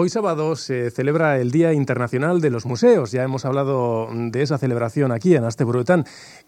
Hoy sábado se celebra el Día Internacional de los Museos. Ya hemos hablado de esa celebración aquí en Asteburuetán.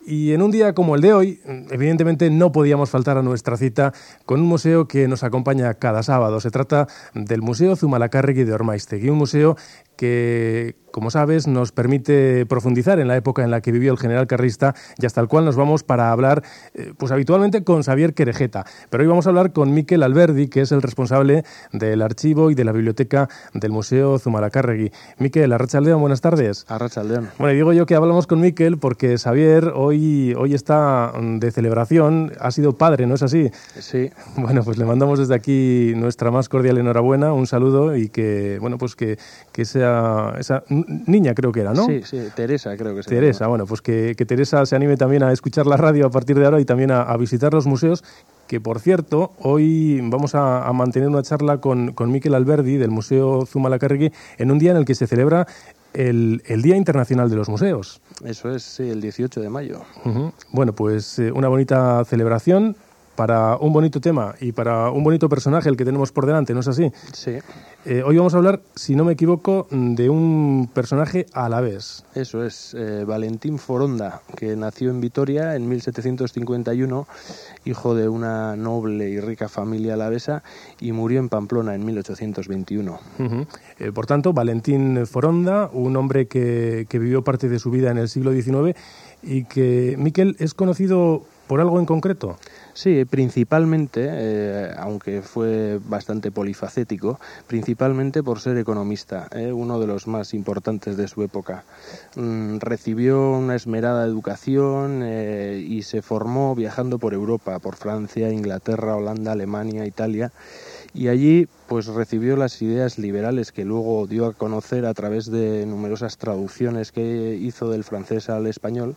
Y en un día como el de hoy, evidentemente no podíamos faltar a nuestra cita con un museo que nos acompaña cada sábado. Se trata del Museo Zumalacárregui de Ormaistegui, un museo que, como sabes, nos permite profundizar en la época en la que vivió el general carrista y hasta el cual nos vamos para hablar, eh, pues habitualmente con Xavier Querejeta. Pero hoy vamos a hablar con Miquel Alberdi, que es el responsable del archivo y de la biblioteca del Museo Zumalacárregui. Miquel, Arrachaldeón, buenas tardes. Arrachaldeón. Bueno, y digo yo que hablamos con Miquel porque Xavier hoy, hoy está de celebración, ha sido padre, ¿no es así? Sí. Bueno, pues le mandamos desde aquí nuestra más cordial enhorabuena, un saludo y que, bueno, pues que, que sea esa niña creo que era, ¿no? Sí, sí, Teresa creo que se Teresa, bueno, pues que, que, Teresa se anime también a escuchar la radio a partir de ahora y también a, a visitar los museos, que por cierto, hoy vamos a, a mantener una charla con, con Miquel Alberdi del Museo Zumalacárregui en un día en el que se celebra el, el, Día Internacional de los Museos. Eso es, sí, el 18 de mayo. Uh -huh. Bueno, pues eh, una bonita celebración para un bonito tema y para un bonito personaje el que tenemos por delante, ¿no es así? Sí. Eh, hoy vamos a hablar, si no me equivoco, de un personaje a la vez. Eso es, eh, Valentín Foronda, que nació en Vitoria en 1751, hijo de una noble y rica familia alavesa, y murió en Pamplona en 1821. Uh -huh. eh, por tanto, Valentín Foronda, un hombre que, que vivió parte de su vida en el siglo XIX y que, Miquel, es conocido por algo en concreto. Sí, principalmente, eh, aunque fue bastante polifacético, principalmente por ser economista, eh, uno de los más importantes de su época. Mm, recibió una esmerada educación eh, y se formó viajando por Europa, por Francia, Inglaterra, Holanda, Alemania, Italia y allí pues recibió las ideas liberales que luego dio a conocer a través de numerosas traducciones que hizo del francés al español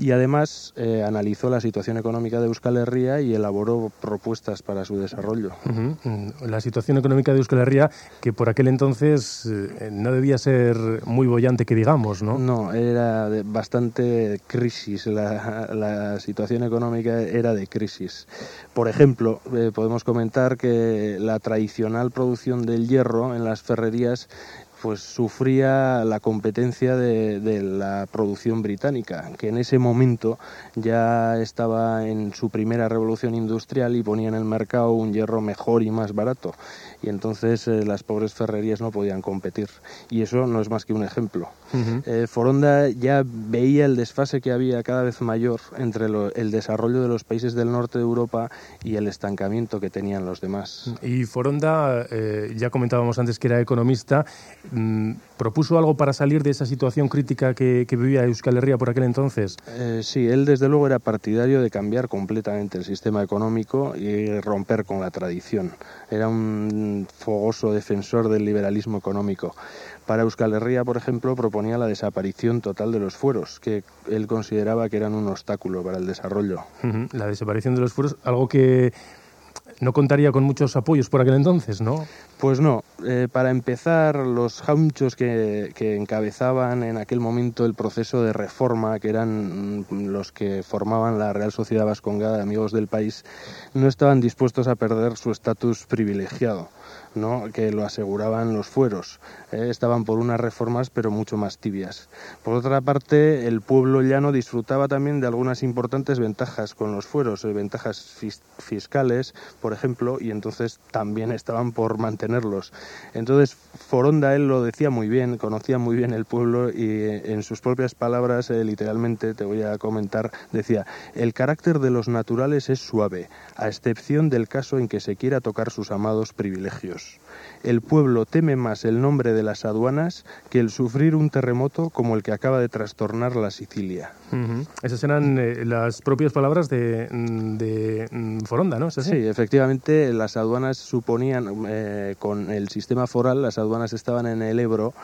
y además eh, analizó la situación económica de Euskal Herria y elaboró propuestas para su desarrollo. Uh -huh. La situación económica de Euskal Herria, que por aquel entonces eh, no debía ser muy bollante, que digamos, ¿no? No, era de bastante crisis, la, la, situación económica era de crisis. Por ejemplo, eh, podemos comentar que la tradicional producción del hierro en las ferrerías pues sufría la competencia de, de, la producción británica, que en ese momento ya estaba en su primera revolución industrial y ponía en el mercado un hierro mejor y más barato. Y entonces eh, las pobres ferrerías no podían competir. Y eso no es más que un ejemplo. Uh -huh. eh, Foronda ya veía el desfase que había cada vez mayor entre lo, el desarrollo de los países del norte de Europa y el estancamiento que tenían los demás. Y Foronda, eh, ya comentábamos antes que era economista, ¿Propuso algo para salir de esa situación crítica que, que vivía Euskal Herria por aquel entonces? Eh, sí, él desde luego era partidario de cambiar completamente el sistema económico y romper con la tradición. Era un fogoso defensor del liberalismo económico. Para Euskal Herria, por ejemplo, proponía la desaparición total de los fueros, que él consideraba que eran un obstáculo para el desarrollo. Uh -huh. La desaparición de los fueros, algo que no contaría con muchos apoyos por aquel entonces, ¿no? Pues no. Eh, para empezar, los jaunchos que, que, encabezaban en aquel momento el proceso de reforma, que eran los que formaban la Real Sociedad Vascongada de Amigos del País, no estaban dispuestos a perder su estatus privilegiado. ¿No? que lo aseguraban los fueros. Eh, estaban por unas reformas, pero mucho más tibias. Por otra parte, el pueblo llano disfrutaba también de algunas importantes ventajas con los fueros, eh, ventajas fis fiscales, por ejemplo, y entonces también estaban por mantenerlos. Entonces, Foronda, él lo decía muy bien, conocía muy bien el pueblo y eh, en sus propias palabras, literalmente, te voy a comentar, decía, el carácter de los naturales es suave, a excepción del caso en que se quiera tocar sus amados privilegios. El pueblo teme más el nombre de las aduanas que el sufrir un terremoto como el que acaba de trastornar la Sicilia. Uh -huh. Esas eran eh, las propias palabras de, de Foronda, ¿no? Sí, efectivamente, las aduanas suponían, eh, con el sistema foral, las aduanas estaban en el Ebro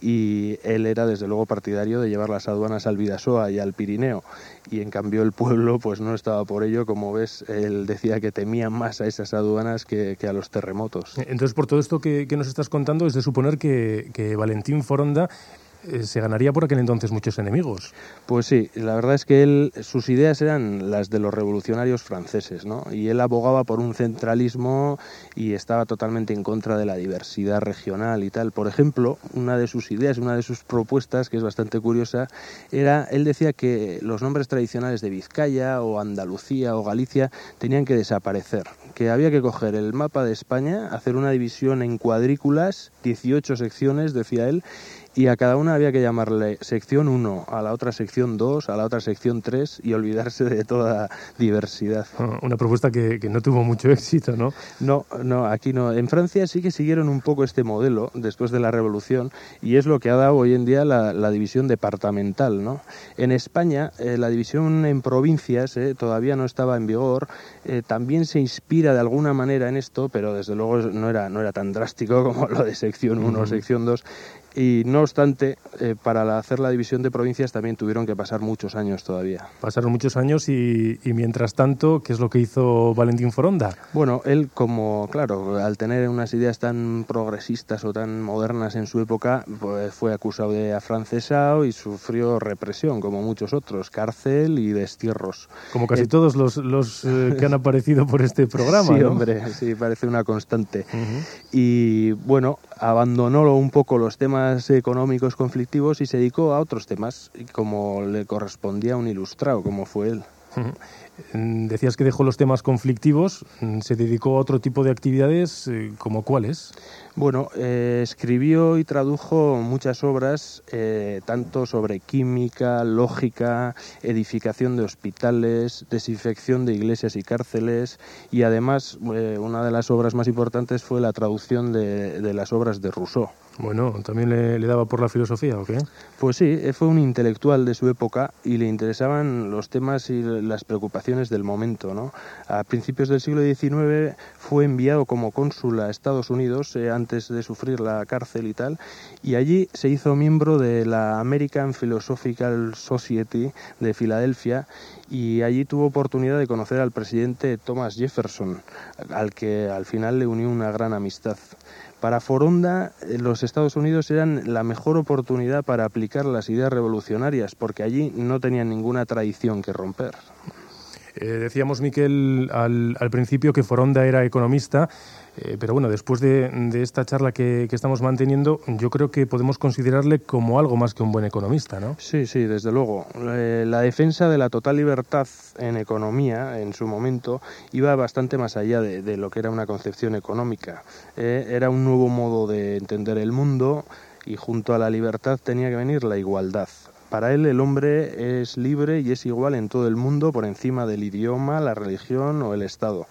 y él era desde luego partidario de llevar las aduanas al Vidasoa y al Pirineo y en cambio el pueblo pues no estaba por ello, como ves, él decía que temía más a esas aduanas que, a los terremotos. Entonces, por todo esto que, nos estás contando, es de suponer que, que Valentín Foronda eh, se ganaría por aquel entonces muchos enemigos. Pues sí, la verdad es que él, sus ideas eran las de los revolucionarios franceses, ¿no? Y él abogaba por un centralismo y estaba totalmente en contra de la diversidad regional y tal. Por ejemplo, una de sus ideas, una de sus propuestas, que es bastante curiosa, era, él decía que los nombres tradicionales de Vizcaya o Andalucía o Galicia tenían que desaparecer, que había que coger el mapa de España, hacer una división en cuadrículas, 18 secciones, decía él, y a cada una había que llamarle sección 1, a la otra sección 2, a la otra sección 3 y olvidarse de toda diversidad. Ah, una propuesta que, no tuvo mucho éxito, ¿no? No, no, aquí no. En Francia sí que siguieron un poco este modelo después de la revolución y es lo que ha dado hoy en día la, división departamental, ¿no? En España eh, la división en provincias eh, todavía no estaba en vigor, eh, también se inspira de alguna manera en esto, pero desde luego no era, no era tan drástico como lo de sección 1 o sección 2 y no obstante, eh, para hacer la división de provincias también tuvieron que pasar muchos años todavía. Pasaron muchos años y, mientras tanto, ¿qué es lo que hizo Valentín Foronda? Bueno, él como, claro, al tener unas ideas tan progresistas o tan modernas en su época, pues fue acusado de afrancesado y sufrió represión, como muchos otros, cárcel y destierros. Como casi eh, todos los, los eh, que han aparecido por este programa. Sí, hombre, sí, parece una constante. Y bueno, abandonó un poco los temas económicos conflictivos y se dedicó a otros temas, como le correspondía a un ilustrado, como fue él. Decías que dejó los temas conflictivos, se dedicó a otro tipo de actividades, eh, ¿como cuáles? Bueno, eh, escribió y tradujo muchas obras, eh, tanto sobre química, lógica, edificación de hospitales, desinfección de iglesias y cárceles, y además una de las obras más importantes fue la traducción de las obras de Rousseau. Bueno, ¿también le, daba por la filosofía o qué? Pues sí, eh, fue un intelectual de su época y le interesaban los temas y las preocupaciones del momento. ¿no? A principios del siglo XIX fue enviado como cónsul a Estados Unidos eh, antes de sufrir la cárcel y tal, y allí se hizo miembro de la American Philosophical Society de Filadelfia y allí tuvo oportunidad de conocer al presidente Thomas Jefferson, al que al final le unió una gran amistad. Para Foronda, eh, los Estados Unidos eran la mejor oportunidad para aplicar las ideas revolucionarias, porque allí no tenían ninguna tradición que romper. Eh, decíamos, Miquel, al, principio que Foronda era economista, eh, pero bueno, después de, esta charla que, estamos manteniendo, yo creo que podemos considerarle como algo más que un buen economista, ¿no? Sí, sí, desde luego. Eh, la defensa de la total libertad en economía, en su momento, iba bastante más allá de lo que era una concepción económica. era un nuevo modo de entender el mundo y junto a la libertad tenía que venir la igualdad. Para él el hombre es libre y es igual en todo el mundo por encima del idioma, la religión o el Estado.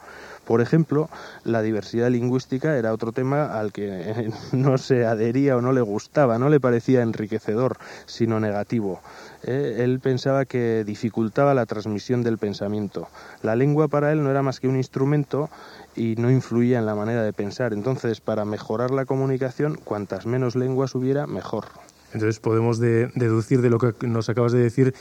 Por ejemplo, la diversidad lingüística era otro tema al que no se adhería o no le gustaba, no le parecía enriquecedor, sino negativo. Eh, él pensaba que dificultaba la transmisión del pensamiento. La lengua para él no era más que un instrumento y no influía en la manera de pensar. Entonces, para mejorar la comunicación, cuantas menos lenguas hubiera, mejor. Entonces podemos deducir de lo que nos acabas de decir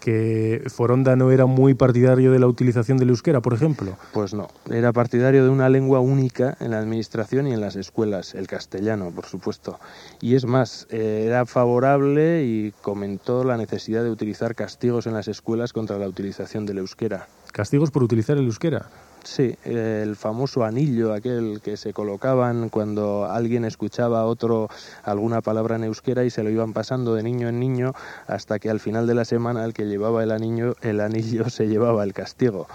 que Foronda no era muy partidario de la utilización del euskera, por ejemplo. Pues no, era partidario de una lengua única en la administración y en las escuelas, el castellano, por supuesto. Y es más, eh, era favorable y comentó la necesidad de utilizar castigos en las escuelas contra la utilización del euskera. ¿Castigos por utilizar el euskera? Sí, el famoso anillo, aquel que se colocaban cuando alguien escuchaba a otro alguna palabra en euskera y se lo iban pasando de niño en niño hasta que al final de la semana el que llevaba el anillo, el anillo se llevaba el castigo.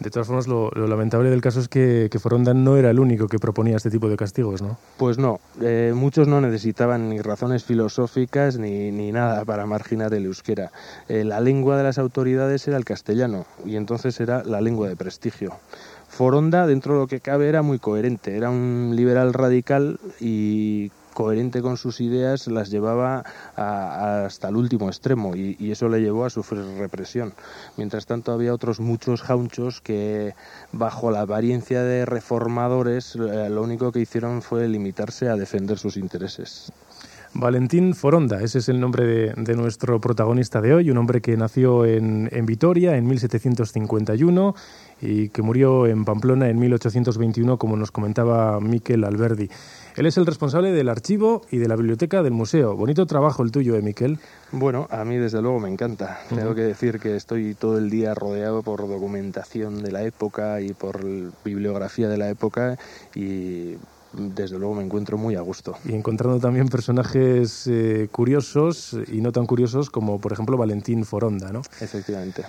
De todas formas, lo, lamentable del caso es que, Foronda no era el único que proponía este tipo de castigos, ¿no? Pues no, eh, muchos no necesitaban ni razones filosóficas ni, ni nada para marginar el euskera. Eh, la lengua de las autoridades era el castellano y entonces era la lengua de prestigio. Foronda, dentro de lo que cabe, era muy coherente, era un liberal radical y coherente con sus ideas, las llevaba hasta el último extremo y, eso le llevó a sufrir represión. Mientras tanto, había otros muchos jaunchos que, bajo la apariencia de reformadores, eh, lo único que hicieron fue limitarse a defender sus intereses. Valentín Foronda, ese es el nombre de, nuestro protagonista de hoy, un hombre que nació en, en, Vitoria en 1751 y que murió en Pamplona en 1821, como nos comentaba Miquel Alberdi. Él es el responsable del archivo y de la biblioteca del museo. Bonito trabajo el tuyo, ¿eh, Miquel? Bueno, a mí desde luego me encanta. Tengo que decir que estoy todo el día rodeado por documentación de la época y por bibliografía de la época y desde luego me encuentro muy a gusto. Y encontrando también personajes eh, curiosos y no tan curiosos como por ejemplo Valentín Foronda, ¿no? Efectivamente.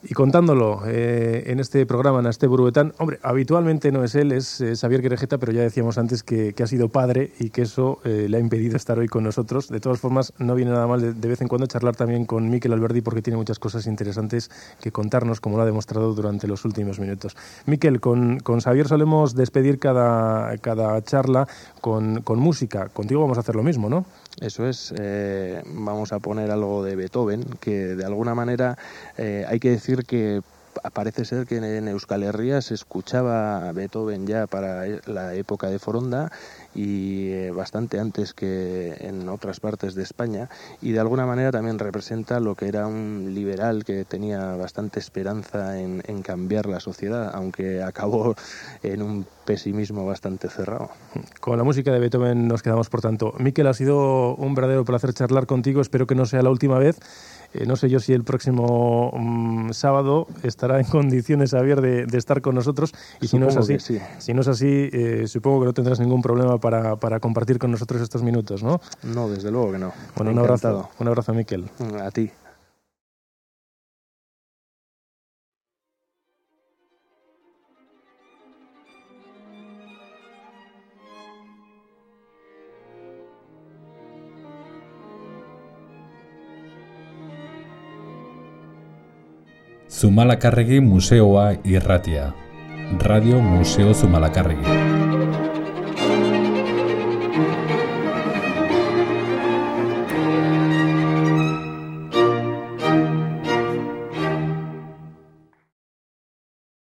Y contándolo eh, en este programa, en este Bruetán, hombre, habitualmente no es él, es, Xavier Querejeta, pero ya decíamos antes que, ha sido padre y que eso eh, le ha impedido estar hoy con nosotros. De todas formas, no viene nada mal de, vez en cuando charlar también con Miquel Alberdi porque tiene muchas cosas interesantes que contarnos, como lo ha demostrado durante los últimos minutos. Miquel, con, con Xavier solemos despedir cada, cada charla con, con música. Contigo vamos a hacer lo mismo, ¿no? Eso es, eh, vamos a poner algo de Beethoven, que de alguna manera eh, hay que decir que parece ser que en Euskal Herria se escuchaba Beethoven ya para la época de Foronda y eh, bastante antes que en otras partes de España y de alguna manera también representa lo que era un liberal que tenía bastante esperanza en, cambiar la sociedad, aunque acabó en un pesimismo bastante cerrado. Con la música de Beethoven nos quedamos por tanto. Miquel, ha sido un verdadero placer charlar contigo, espero que no sea la última vez. Eh, no sé yo si el próximo mm, sábado estará en condiciones, Javier, de, de estar con nosotros. Y si no es así, si no es así eh, supongo que no tendrás ningún problema para, para, compartir con nosotros estos minutos, ¿no? No, desde luego que no. Bueno, un abrazo, un abrazo, Miquel. A ti. Zumalakarregi Museoa irratia. Radio Museo Zumalakarregi.